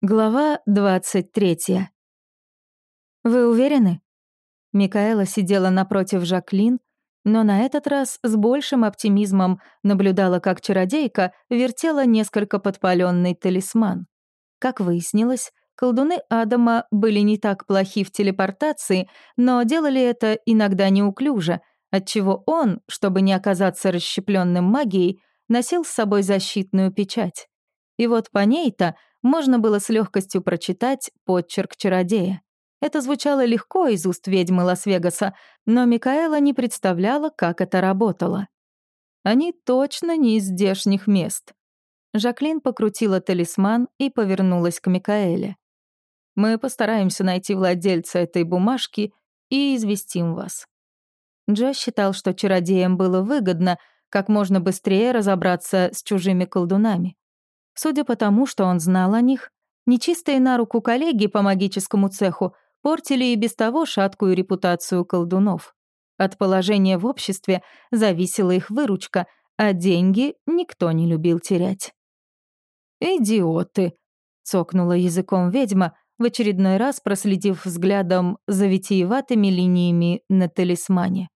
Глава 23. «Вы уверены?» Микаэла сидела напротив Жаклин, но на этот раз с большим оптимизмом наблюдала, как чародейка вертела несколько подпаленный талисман. Как выяснилось, колдуны Адама были не так плохи в телепортации, но делали это иногда неуклюже, отчего он, чтобы не оказаться расщепленным магией, носил с собой защитную печать. И вот по ней-то можно было с легкостью прочитать подчерк чародея. Это звучало легко из уст ведьмы Лас-Вегаса, но Микаэла не представляла, как это работало. Они точно не из здешних мест. Жаклин покрутила талисман и повернулась к Микаэле. «Мы постараемся найти владельца этой бумажки и известим вас». Джо считал, что чародеям было выгодно как можно быстрее разобраться с чужими колдунами. Судя по тому, что он знал о них, нечистые на руку коллеги по магическому цеху портили и без того шаткую репутацию колдунов. От положения в обществе зависела их выручка, а деньги никто не любил терять. «Идиоты!» — цокнула языком ведьма, в очередной раз проследив взглядом за витиеватыми линиями на талисмане.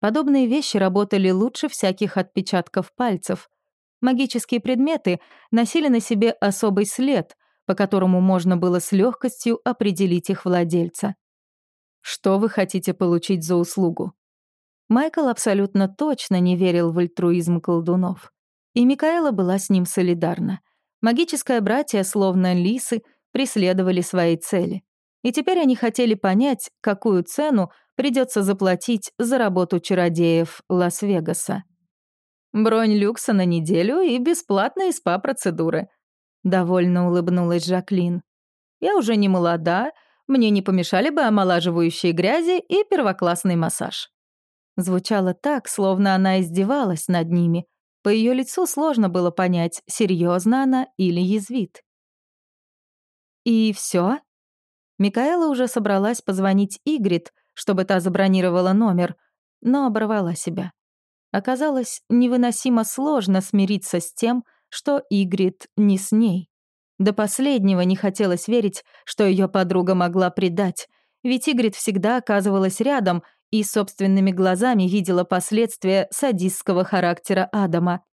Подобные вещи работали лучше всяких отпечатков пальцев, Магические предметы носили на себе особый след, по которому можно было с легкостью определить их владельца. Что вы хотите получить за услугу? Майкл абсолютно точно не верил в альтруизм колдунов. И Микаэла была с ним солидарна. Магическое братье, словно лисы, преследовали свои цели. И теперь они хотели понять, какую цену придется заплатить за работу чародеев Лас-Вегаса. Бронь люкса на неделю и бесплатные СПА-процедуры». Довольно улыбнулась Жаклин. «Я уже не молода, мне не помешали бы омолаживающие грязи и первоклассный массаж». Звучало так, словно она издевалась над ними. По ее лицу сложно было понять, серьезно она или язвит. «И все? Микаэла уже собралась позвонить Игрит, чтобы та забронировала номер, но оборвала себя. Оказалось невыносимо сложно смириться с тем, что Игрит не с ней. До последнего не хотелось верить, что ее подруга могла предать, ведь Игрит всегда оказывалась рядом и собственными глазами видела последствия садистского характера Адама.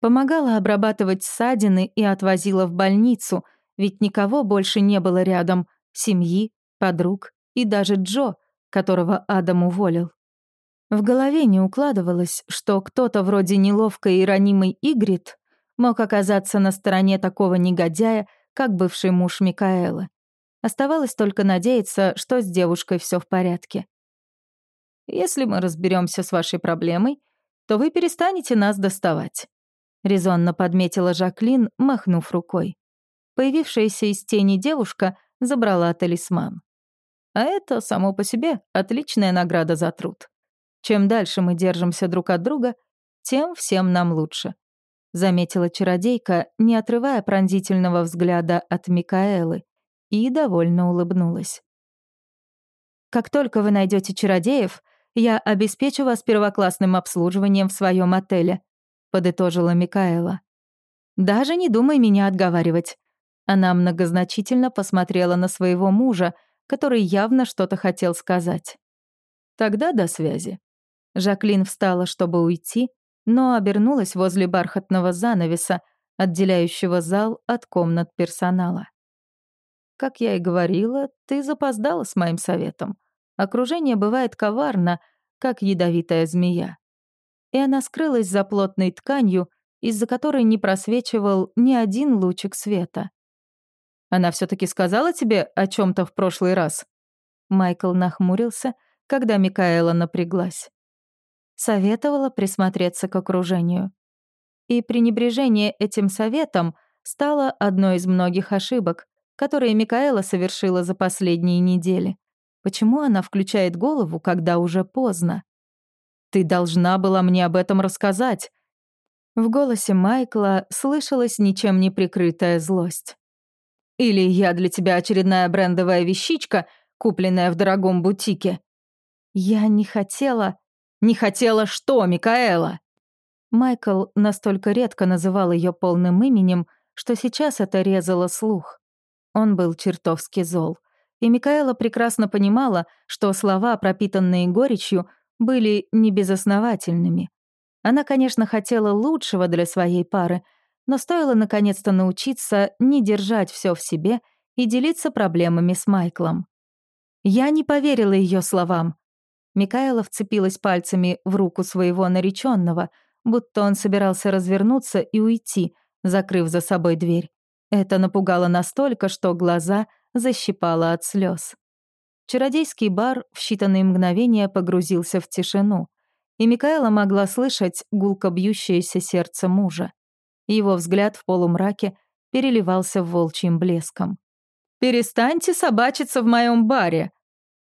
Помогала обрабатывать ссадины и отвозила в больницу, ведь никого больше не было рядом — семьи, подруг и даже Джо, которого Адам уволил. В голове не укладывалось, что кто-то вроде неловкой и ранимой Игрит мог оказаться на стороне такого негодяя, как бывший муж Микаэлы. Оставалось только надеяться, что с девушкой все в порядке. «Если мы разберемся с вашей проблемой, то вы перестанете нас доставать», — резонно подметила Жаклин, махнув рукой. Появившаяся из тени девушка забрала талисман. А это, само по себе, отличная награда за труд. Чем дальше мы держимся друг от друга, тем всем нам лучше», — заметила чародейка, не отрывая пронзительного взгляда от Микаэлы, и довольно улыбнулась. «Как только вы найдете чародеев, я обеспечу вас первоклассным обслуживанием в своем отеле», — подытожила Микаэла. «Даже не думай меня отговаривать». Она многозначительно посмотрела на своего мужа, который явно что-то хотел сказать. «Тогда до связи», Жаклин встала, чтобы уйти, но обернулась возле бархатного занавеса, отделяющего зал от комнат персонала. «Как я и говорила, ты запоздала с моим советом. Окружение бывает коварно, как ядовитая змея». И она скрылась за плотной тканью, из-за которой не просвечивал ни один лучик света. «Она все таки сказала тебе о чем то в прошлый раз?» Майкл нахмурился, когда Микаэла напряглась советовала присмотреться к окружению. И пренебрежение этим советом стало одной из многих ошибок, которые Микаэла совершила за последние недели. Почему она включает голову, когда уже поздно? «Ты должна была мне об этом рассказать», в голосе Майкла слышалась ничем не прикрытая злость. «Или я для тебя очередная брендовая вещичка, купленная в дорогом бутике?» «Я не хотела...» «Не хотела что, Микаэла?» Майкл настолько редко называл ее полным именем, что сейчас это резало слух. Он был чертовски зол. И Микаэла прекрасно понимала, что слова, пропитанные горечью, были небезосновательными. Она, конечно, хотела лучшего для своей пары, но стоило наконец-то научиться не держать все в себе и делиться проблемами с Майклом. Я не поверила ее словам. Микаэла вцепилась пальцами в руку своего нареченного, будто он собирался развернуться и уйти, закрыв за собой дверь. Это напугало настолько, что глаза защипало от слез. Чародейский бар в считанные мгновения погрузился в тишину, и Микаэла могла слышать гулко бьющееся сердце мужа. Его взгляд в полумраке переливался волчьим блеском. «Перестаньте собачиться в моем баре!»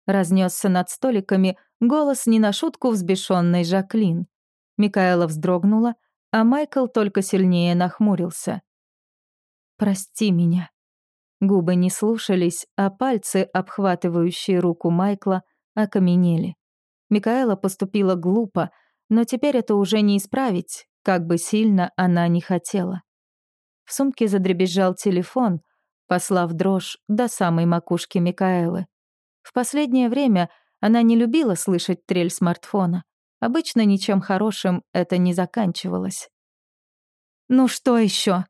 разнесся над столиками голос не на шутку взбешенной Жаклин. Микаэла вздрогнула, а Майкл только сильнее нахмурился. «Прости меня». Губы не слушались, а пальцы, обхватывающие руку Майкла, окаменели. Микаэла поступила глупо, но теперь это уже не исправить, как бы сильно она не хотела. В сумке задребезжал телефон, послав дрожь до самой макушки Микаэлы. В последнее время она не любила слышать трель смартфона. Обычно ничем хорошим это не заканчивалось. «Ну что еще?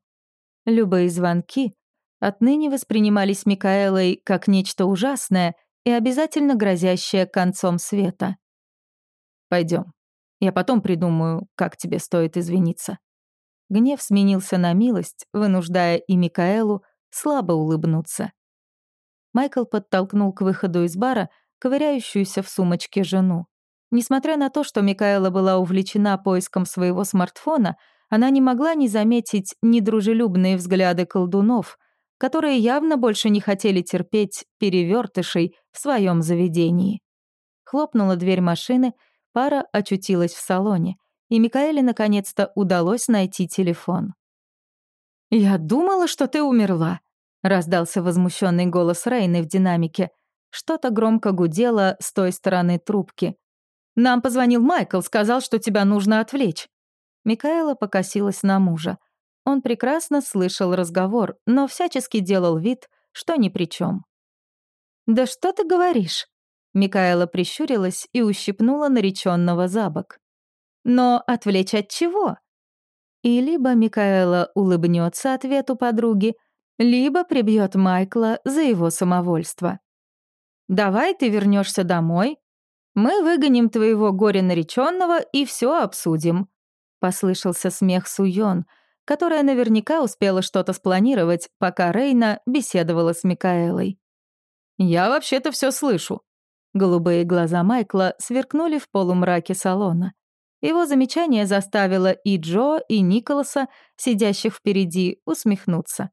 Любые звонки отныне воспринимались Микаэлой как нечто ужасное и обязательно грозящее концом света. Пойдем. Я потом придумаю, как тебе стоит извиниться». Гнев сменился на милость, вынуждая и Микаэлу слабо улыбнуться. Майкл подтолкнул к выходу из бара ковыряющуюся в сумочке жену. Несмотря на то, что Микаэла была увлечена поиском своего смартфона, она не могла не заметить недружелюбные взгляды колдунов, которые явно больше не хотели терпеть перевертышей в своем заведении. Хлопнула дверь машины, пара очутилась в салоне, и Микаэле наконец-то удалось найти телефон. «Я думала, что ты умерла», — раздался возмущенный голос Рейны в динамике. Что-то громко гудело с той стороны трубки. «Нам позвонил Майкл, сказал, что тебя нужно отвлечь». Микаэла покосилась на мужа. Он прекрасно слышал разговор, но всячески делал вид, что ни при чем. «Да что ты говоришь?» Микаэла прищурилась и ущипнула нареченного за бок. «Но отвлечь от чего?» И либо Микаэла улыбнется ответу подруги, либо прибьет Майкла за его самовольство. «Давай ты вернешься домой, мы выгоним твоего горе-нареченного и все обсудим», — послышался смех Суйон, которая наверняка успела что-то спланировать, пока Рейна беседовала с Микаэлой. «Я вообще-то все слышу». Голубые глаза Майкла сверкнули в полумраке салона. Его замечание заставило и Джо, и Николаса, сидящих впереди, усмехнуться.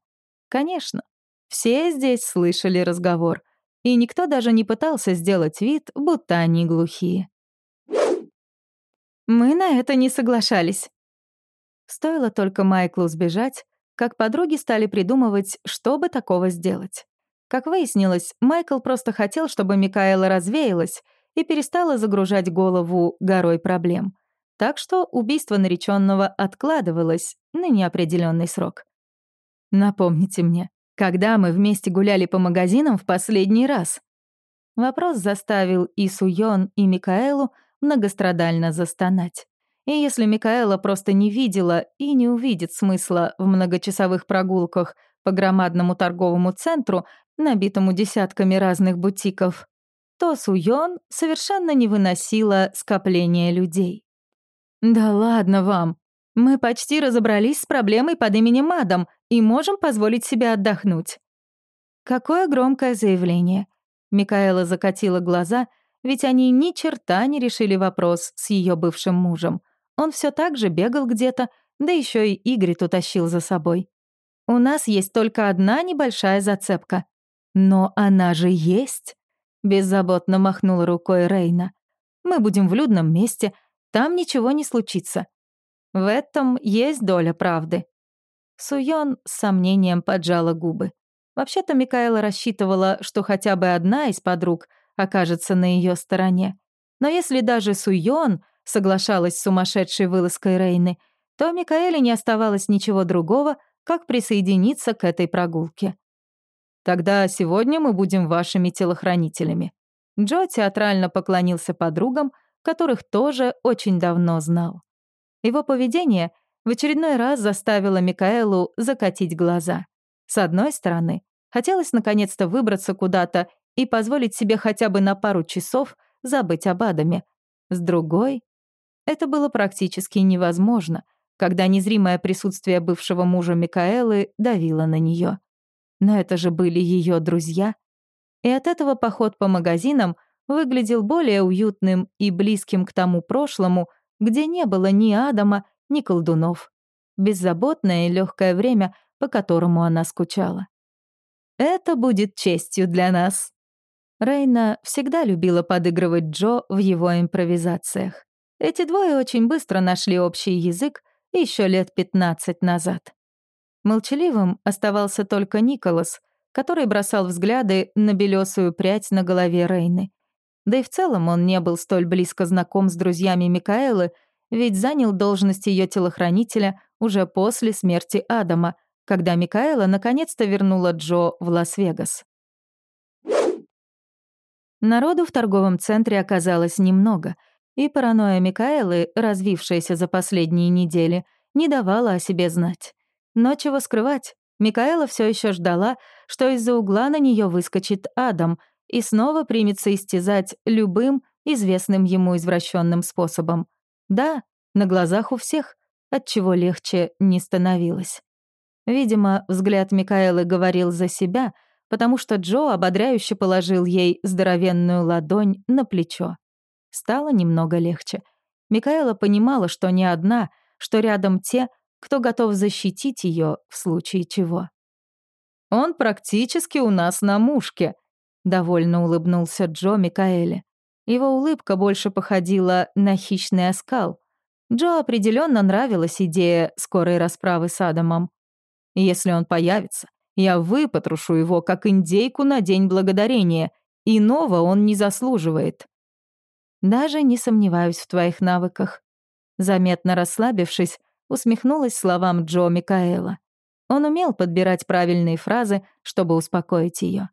Конечно, все здесь слышали разговор — и никто даже не пытался сделать вид, будто они глухие. Мы на это не соглашались. Стоило только Майклу сбежать, как подруги стали придумывать, что бы такого сделать. Как выяснилось, Майкл просто хотел, чтобы Микаэла развеялась и перестала загружать голову горой проблем. Так что убийство нареченного откладывалось на неопределенный срок. Напомните мне, когда мы вместе гуляли по магазинам в последний раз? Вопрос заставил и Суён, и Микаэлу многострадально застонать. И если Микаэла просто не видела и не увидит смысла в многочасовых прогулках по громадному торговому центру, набитому десятками разных бутиков, то Суён совершенно не выносила скопления людей. «Да ладно вам. Мы почти разобрались с проблемой под именем Мадам и можем позволить себе отдохнуть». Какое громкое заявление. Микаэла закатила глаза, ведь они ни черта не решили вопрос с ее бывшим мужем. Он все так же бегал где-то, да еще и Игорь утащил за собой. «У нас есть только одна небольшая зацепка». «Но она же есть!» — беззаботно махнула рукой Рейна. «Мы будем в людном месте, там ничего не случится. В этом есть доля правды». Суён с сомнением поджала губы. Вообще-то Микаэла рассчитывала, что хотя бы одна из подруг окажется на ее стороне. Но если даже Суён соглашалась с сумасшедшей вылазкой Рейны, то Микаэле не оставалось ничего другого, как присоединиться к этой прогулке. Тогда сегодня мы будем вашими телохранителями». Джо театрально поклонился подругам, которых тоже очень давно знал. Его поведение в очередной раз заставило Микаэлу закатить глаза. С одной стороны, хотелось наконец-то выбраться куда-то и позволить себе хотя бы на пару часов забыть об Адаме. С другой, это было практически невозможно, когда незримое присутствие бывшего мужа Микаэлы давило на нее. Но это же были ее друзья. И от этого поход по магазинам выглядел более уютным и близким к тому прошлому, где не было ни Адама, ни колдунов. Беззаботное и легкое время, по которому она скучала. «Это будет честью для нас». Рейна всегда любила подыгрывать Джо в его импровизациях. Эти двое очень быстро нашли общий язык еще лет 15 назад. Молчаливым оставался только Николас, который бросал взгляды на белесую прядь на голове Рейны. Да и в целом он не был столь близко знаком с друзьями Микаэлы, ведь занял должность ее телохранителя уже после смерти Адама, когда Микаэла наконец-то вернула Джо в Лас-Вегас. Народу в торговом центре оказалось немного, и паранойя Микаэлы, развившаяся за последние недели, не давала о себе знать. Но чего скрывать, Микаэла все еще ждала, что из-за угла на нее выскочит Адам и снова примется истязать любым известным ему извращенным способом. Да, на глазах у всех, от чего легче не становилось. Видимо, взгляд Микаэлы говорил за себя, потому что Джо ободряюще положил ей здоровенную ладонь на плечо. Стало немного легче. Микаэла понимала, что не одна, что рядом те, кто готов защитить ее в случае чего. «Он практически у нас на мушке», — довольно улыбнулся Джо Микаэле. Его улыбка больше походила на хищный оскал. Джо определенно нравилась идея скорой расправы с Адамом. Если он появится, я выпотрошу его, как индейку на День Благодарения. Иного он не заслуживает. Даже не сомневаюсь в твоих навыках. Заметно расслабившись, усмехнулась словам Джо Микаэла. Он умел подбирать правильные фразы, чтобы успокоить ее.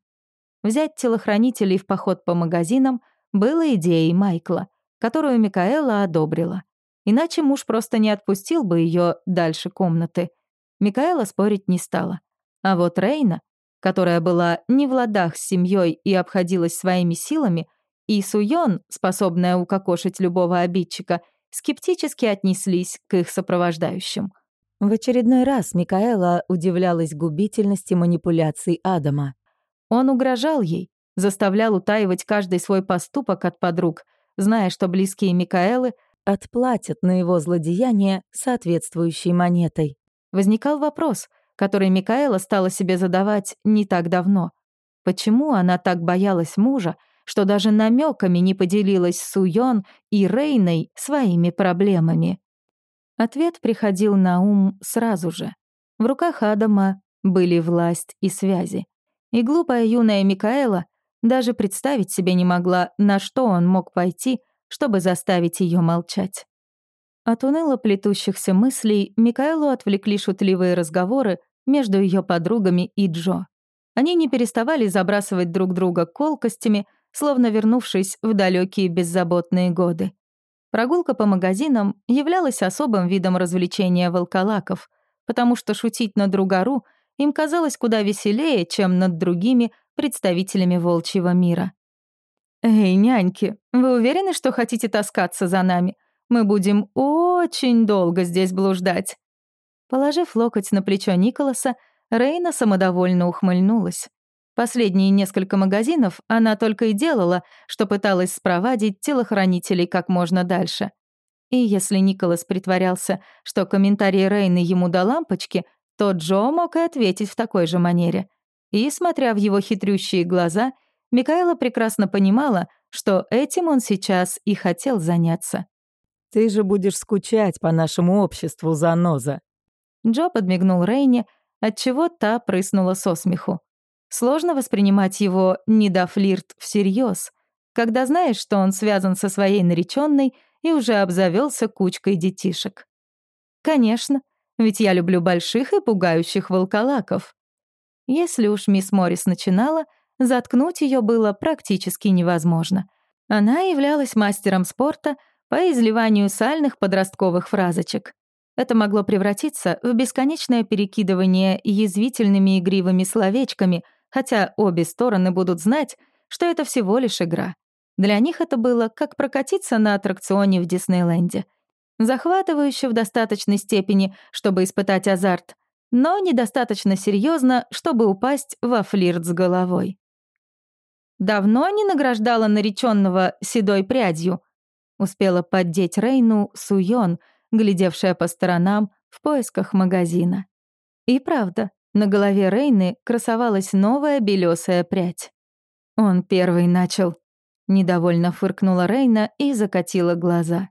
Взять телохранителей в поход по магазинам было идеей Майкла, которую Микаэла одобрила. Иначе муж просто не отпустил бы ее дальше комнаты — Микаэла спорить не стала. А вот Рейна, которая была не в ладах с семьей и обходилась своими силами, и Суён, способная укокошить любого обидчика, скептически отнеслись к их сопровождающим. В очередной раз Микаэла удивлялась губительности манипуляций Адама. Он угрожал ей, заставлял утаивать каждый свой поступок от подруг, зная, что близкие Микаэлы отплатят на его злодеяние соответствующей монетой. Возникал вопрос, который Микаэла стала себе задавать не так давно. Почему она так боялась мужа, что даже намеками не поделилась с Уйон и Рейной своими проблемами? Ответ приходил на ум сразу же. В руках Адама были власть и связи. И глупая юная Микаэла даже представить себе не могла, на что он мог пойти, чтобы заставить ее молчать. От уныло плетущихся мыслей Микаэлу отвлекли шутливые разговоры между ее подругами и Джо. Они не переставали забрасывать друг друга колкостями, словно вернувшись в далекие беззаботные годы. Прогулка по магазинам являлась особым видом развлечения волколаков, потому что шутить над другару им казалось куда веселее, чем над другими представителями волчьего мира. «Эй, няньки, вы уверены, что хотите таскаться за нами? Мы будем очень долго здесь блуждать». Положив локоть на плечо Николаса, Рейна самодовольно ухмыльнулась. Последние несколько магазинов она только и делала, что пыталась спровадить телохранителей как можно дальше. И если Николас притворялся, что комментарии Рейны ему до лампочки, то Джо мог и ответить в такой же манере. И, смотря в его хитрющие глаза, Микаэла прекрасно понимала, что этим он сейчас и хотел заняться. Ты же будешь скучать по нашему обществу, заноза». Джо подмигнул Рейне, отчего та прыснула со смеху. Сложно воспринимать его, не до флирт, всерьез, когда знаешь, что он связан со своей нареченной и уже обзавелся кучкой детишек. Конечно, ведь я люблю больших и пугающих волколаков. Если уж мисс Моррис начинала, заткнуть ее было практически невозможно. Она являлась мастером спорта по изливанию сальных подростковых фразочек. Это могло превратиться в бесконечное перекидывание язвительными игривыми словечками, хотя обе стороны будут знать, что это всего лишь игра. Для них это было как прокатиться на аттракционе в Диснейленде. Захватывающе в достаточной степени, чтобы испытать азарт, но недостаточно серьезно, чтобы упасть во флирт с головой. Давно не награждала нареченного седой прядью. Успела поддеть Рейну Суйон, глядевшая по сторонам в поисках магазина. И правда, на голове Рейны красовалась новая белесая прядь. Он первый начал. Недовольно фыркнула Рейна и закатила глаза.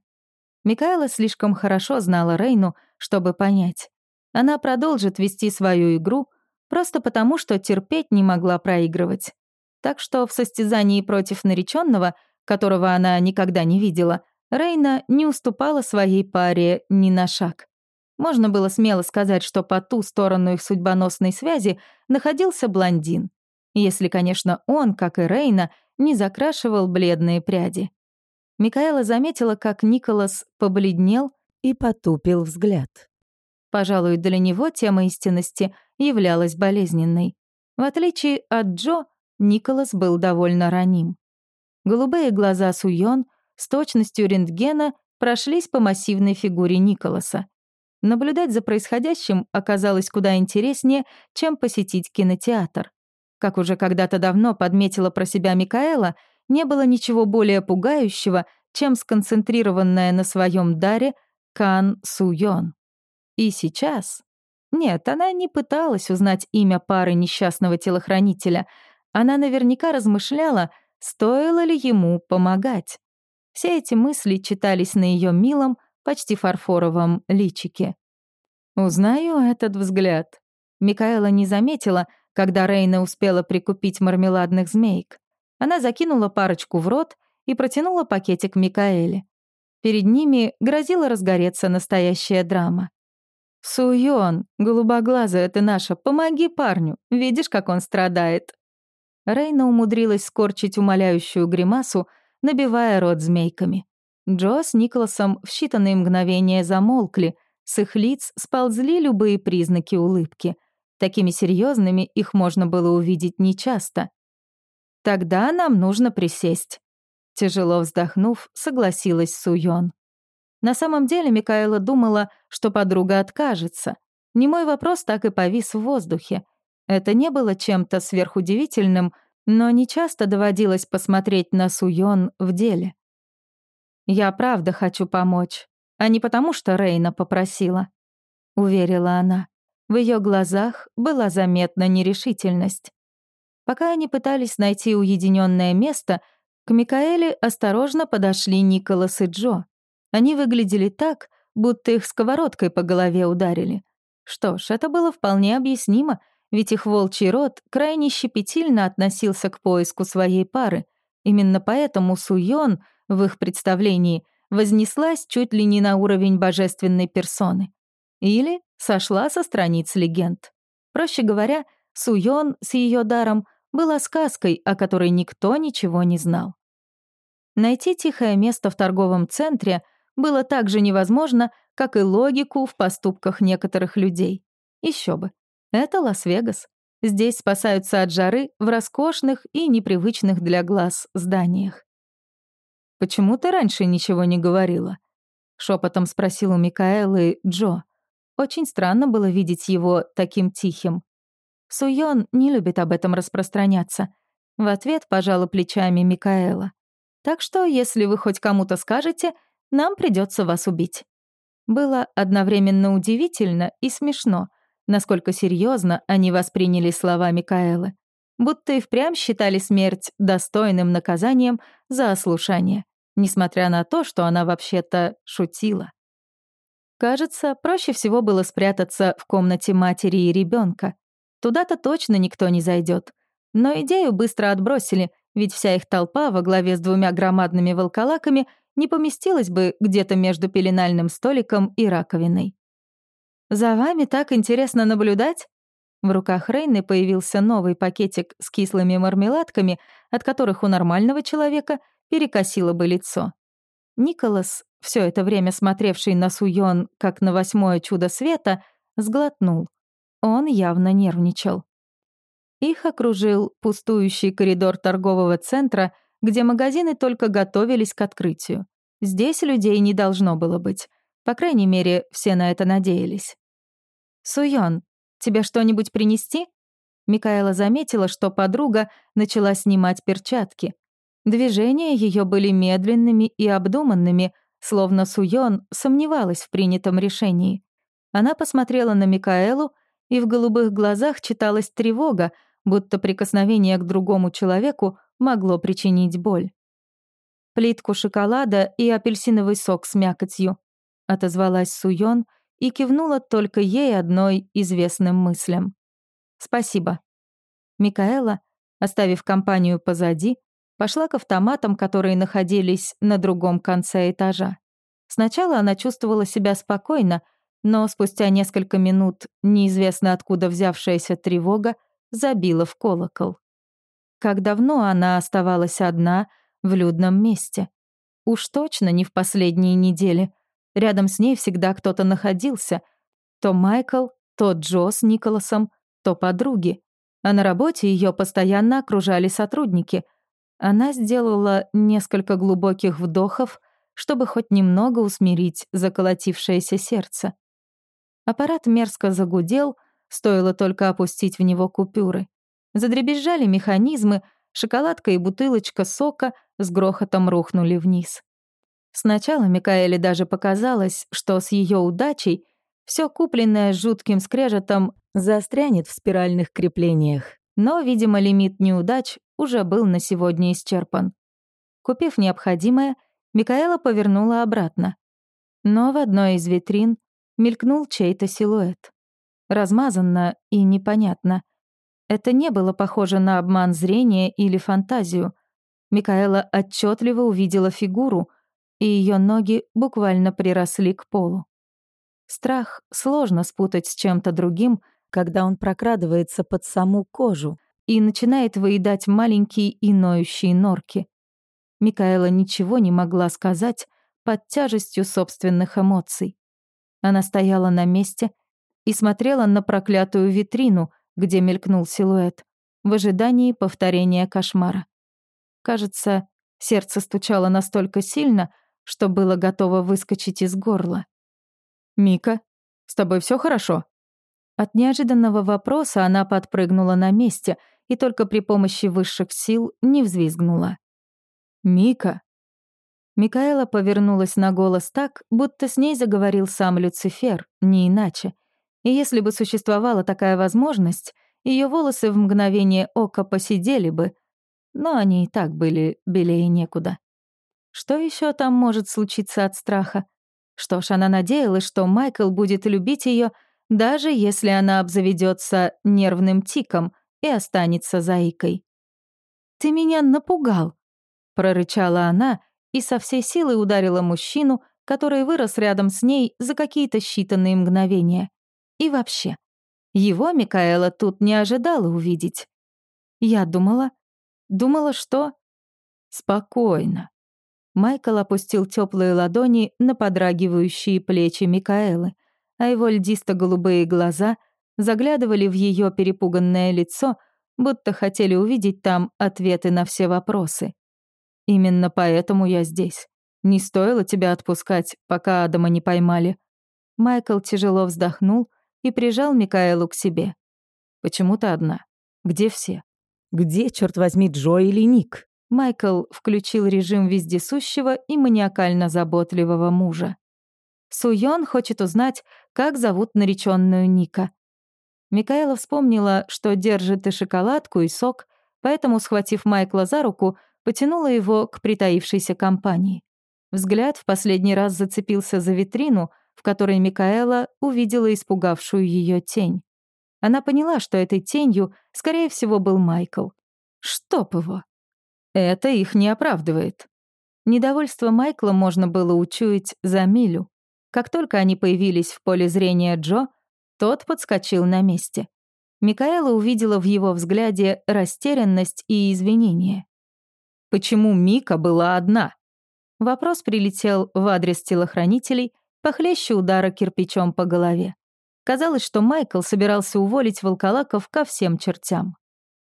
Микаэла слишком хорошо знала Рейну, чтобы понять. Она продолжит вести свою игру просто потому, что терпеть не могла проигрывать. Так что в состязании против нареченного, которого она никогда не видела, Рейна не уступала своей паре ни на шаг. Можно было смело сказать, что по ту сторону их судьбоносной связи находился блондин. Если, конечно, он, как и Рейна, не закрашивал бледные пряди. Микаэла заметила, как Николас побледнел и потупил взгляд. Пожалуй, для него тема истинности являлась болезненной. В отличие от Джо, Николас был довольно раним. Голубые глаза Суйон с точностью рентгена прошлись по массивной фигуре Николаса. Наблюдать за происходящим оказалось куда интереснее, чем посетить кинотеатр. Как уже когда-то давно подметила про себя Микаэла, не было ничего более пугающего, чем сконцентрированная на своем даре Кан Суйон. И сейчас... Нет, она не пыталась узнать имя пары несчастного телохранителя. Она наверняка размышляла, стоило ли ему помогать. Все эти мысли читались на ее милом, почти фарфоровом личике. «Узнаю этот взгляд». Микаэла не заметила, когда Рейна успела прикупить мармеладных змеек. Она закинула парочку в рот и протянула пакетик Микаэле. Перед ними грозила разгореться настоящая драма. «Суён, голубоглазая ты наша, помоги парню, видишь, как он страдает». Рейна умудрилась скорчить умоляющую гримасу, набивая рот змейками. Джо с Николасом в считанные мгновения замолкли, с их лиц сползли любые признаки улыбки. Такими серьезными их можно было увидеть нечасто. «Тогда нам нужно присесть». Тяжело вздохнув, согласилась Суён. На самом деле Микаэла думала, что подруга откажется. Не мой вопрос так и повис в воздухе. Это не было чем-то сверхудивительным, но нечасто доводилось посмотреть на Суён в деле. «Я правда хочу помочь, а не потому, что Рейна попросила», — уверила она. В ее глазах была заметна нерешительность. Пока они пытались найти уединенное место, к Микаэле осторожно подошли Николас и Джо. Они выглядели так, будто их сковородкой по голове ударили. Что ж, это было вполне объяснимо, ведь их волчий род крайне щепетильно относился к поиску своей пары. Именно поэтому Суйон, в их представлении, вознеслась чуть ли не на уровень божественной персоны. Или сошла со страниц легенд. Проще говоря, Суйон с ее даром была сказкой, о которой никто ничего не знал. Найти тихое место в торговом центре было так же невозможно, как и логику в поступках некоторых людей. Еще бы. Это Лас-Вегас. Здесь спасаются от жары в роскошных и непривычных для глаз зданиях. «Почему ты раньше ничего не говорила?» — шепотом спросил у Микаэлы Джо. Очень странно было видеть его таким тихим. Суйон не любит об этом распространяться. В ответ пожала плечами Микаэла. «Так что, если вы хоть кому-то скажете, нам придется вас убить». Было одновременно удивительно и смешно, насколько серьезно они восприняли слова Микаэлы, будто и впрямь считали смерть достойным наказанием за ослушание, несмотря на то, что она вообще-то шутила. Кажется, проще всего было спрятаться в комнате матери и ребенка. Туда-то точно никто не зайдет. Но идею быстро отбросили, ведь вся их толпа во главе с двумя громадными волколаками — не поместилась бы где-то между пеленальным столиком и раковиной. «За вами так интересно наблюдать?» В руках Рейны появился новый пакетик с кислыми мармеладками, от которых у нормального человека перекосило бы лицо. Николас, все это время смотревший на Суён как на восьмое чудо света, сглотнул. Он явно нервничал. Их окружил пустующий коридор торгового центра, где магазины только готовились к открытию. Здесь людей не должно было быть. По крайней мере, все на это надеялись. «Суён, тебе что-нибудь принести?» Микаэла заметила, что подруга начала снимать перчатки. Движения ее были медленными и обдуманными, словно Суён сомневалась в принятом решении. Она посмотрела на Микаэлу, и в голубых глазах читалась тревога, будто прикосновение к другому человеку могло причинить боль. «Плитку шоколада и апельсиновый сок с мякотью», — отозвалась Суён и кивнула только ей одной известным мыслям. «Спасибо». Микаэла, оставив компанию позади, пошла к автоматам, которые находились на другом конце этажа. Сначала она чувствовала себя спокойно, но спустя несколько минут неизвестно откуда взявшаяся тревога забила в колокол. Как давно она оставалась одна в людном месте? Уж точно не в последние недели. Рядом с ней всегда кто-то находился. То Майкл, то Джо с Николасом, то подруги. А на работе ее постоянно окружали сотрудники. Она сделала несколько глубоких вдохов, чтобы хоть немного усмирить заколотившееся сердце. Аппарат мерзко загудел, стоило только опустить в него купюры. Задребезжали механизмы, шоколадка и бутылочка сока с грохотом рухнули вниз. Сначала Микаэле даже показалось, что с ее удачей все купленное жутким скрежетом застрянет в спиральных креплениях. Но, видимо, лимит неудач уже был на сегодня исчерпан. Купив необходимое, Микаэла повернула обратно. Но в одной из витрин мелькнул чей-то силуэт. Размазанно и непонятно. Это не было похоже на обман зрения или фантазию. Микаэла отчетливо увидела фигуру, и ее ноги буквально приросли к полу. Страх сложно спутать с чем-то другим, когда он прокрадывается под саму кожу и начинает выедать маленькие и ноющие норки. Микаэла ничего не могла сказать под тяжестью собственных эмоций. Она стояла на месте и смотрела на проклятую витрину, где мелькнул силуэт, в ожидании повторения кошмара. Кажется, сердце стучало настолько сильно, что было готово выскочить из горла. «Мика, с тобой все хорошо?» От неожиданного вопроса она подпрыгнула на месте и только при помощи высших сил не взвизгнула. «Мика!» Микаэла повернулась на голос так, будто с ней заговорил сам Люцифер, не иначе, и если бы существовала такая возможность, ее волосы в мгновение ока посидели бы, но они и так были белее некуда. Что еще там может случиться от страха? Что ж, она надеялась, что Майкл будет любить ее, даже если она обзаведется нервным тиком и останется заикой. «Ты меня напугал», — прорычала она и со всей силы ударила мужчину, который вырос рядом с ней за какие-то считанные мгновения. И вообще, его Микаэла тут не ожидала увидеть. Я думала... Думала, что... Спокойно. Майкл опустил теплые ладони на подрагивающие плечи Микаэлы, а его льдисто-голубые глаза заглядывали в ее перепуганное лицо, будто хотели увидеть там ответы на все вопросы. «Именно поэтому я здесь. Не стоило тебя отпускать, пока Адама не поймали». Майкл тяжело вздохнул и прижал Микаэлу к себе. «Почему ты одна? Где все?» «Где, черт возьми, Джо или Ник?» Майкл включил режим вездесущего и маниакально заботливого мужа. Суён хочет узнать, как зовут нареченную Ника. Микаэла вспомнила, что держит и шоколадку, и сок, поэтому, схватив Майкла за руку, потянула его к притаившейся компании. Взгляд в последний раз зацепился за витрину, в которой Микаэла увидела испугавшую ее тень. Она поняла, что этой тенью, скорее всего, был Майкл. Чтоб его. Это их не оправдывает. Недовольство Майкла можно было учуять за милю. Как только они появились в поле зрения Джо, тот подскочил на месте. Микаэла увидела в его взгляде растерянность и извинение. Почему Мика была одна? Вопрос прилетел в адрес телохранителей, похлеще удара кирпичом по голове. Казалось, что Майкл собирался уволить волколаков ко всем чертям.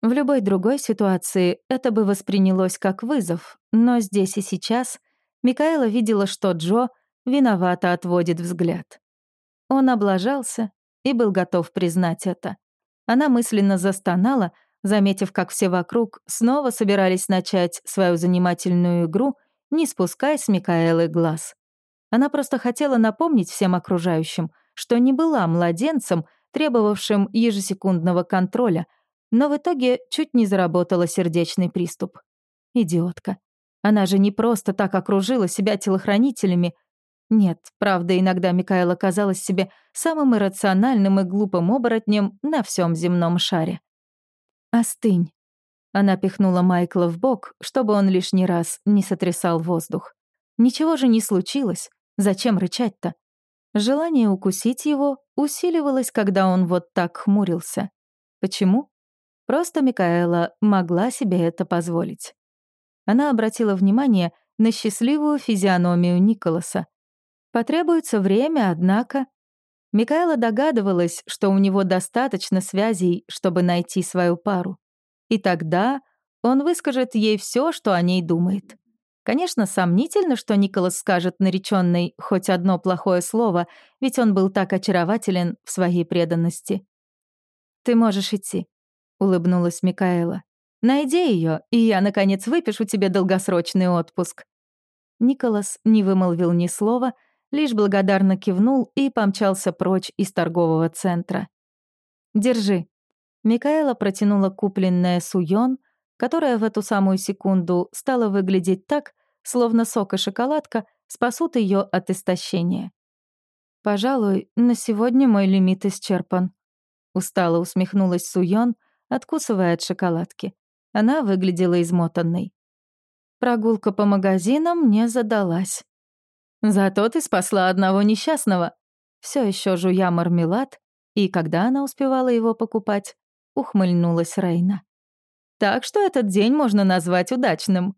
В любой другой ситуации это бы воспринялось как вызов, но здесь и сейчас Микаэла видела, что Джо виновато отводит взгляд. Он облажался и был готов признать это. Она мысленно застонала, заметив, как все вокруг снова собирались начать свою занимательную игру — не спуская с Микаэлы глаз. Она просто хотела напомнить всем окружающим, что не была младенцем, требовавшим ежесекундного контроля, но в итоге чуть не заработала сердечный приступ. Идиотка. Она же не просто так окружила себя телохранителями. Нет, правда, иногда Микаэла казалась себе самым иррациональным и глупым оборотнем на всем земном шаре. «Остынь», она пихнула Майкла в бок, чтобы он лишний раз не сотрясал воздух. Ничего же не случилось. Зачем рычать-то? Желание укусить его усиливалось, когда он вот так хмурился. Почему? Просто Микаэла могла себе это позволить. Она обратила внимание на счастливую физиономию Николаса. Потребуется время, однако... Микаэла догадывалась, что у него достаточно связей, чтобы найти свою пару. И тогда он выскажет ей все, что о ней думает. Конечно, сомнительно, что Николас скажет нареченной хоть одно плохое слово, ведь он был так очарователен в своей преданности. «Ты можешь идти», — улыбнулась Микаэла. «Найди ее, и я, наконец, выпишу тебе долгосрочный отпуск». Николас не вымолвил ни слова, лишь благодарно кивнул и помчался прочь из торгового центра. «Держи», Микаэла протянула купленное суён, которая в эту самую секунду стала выглядеть так, словно сок и шоколадка спасут ее от истощения. «Пожалуй, на сегодня мой лимит исчерпан», — устало усмехнулась Суён, откусывая от шоколадки. Она выглядела измотанной. Прогулка по магазинам не задалась. «Зато ты спасла одного несчастного», все еще жуя мармелад, и когда она успевала его покупать, — ухмыльнулась Рейна. «Так что этот день можно назвать удачным».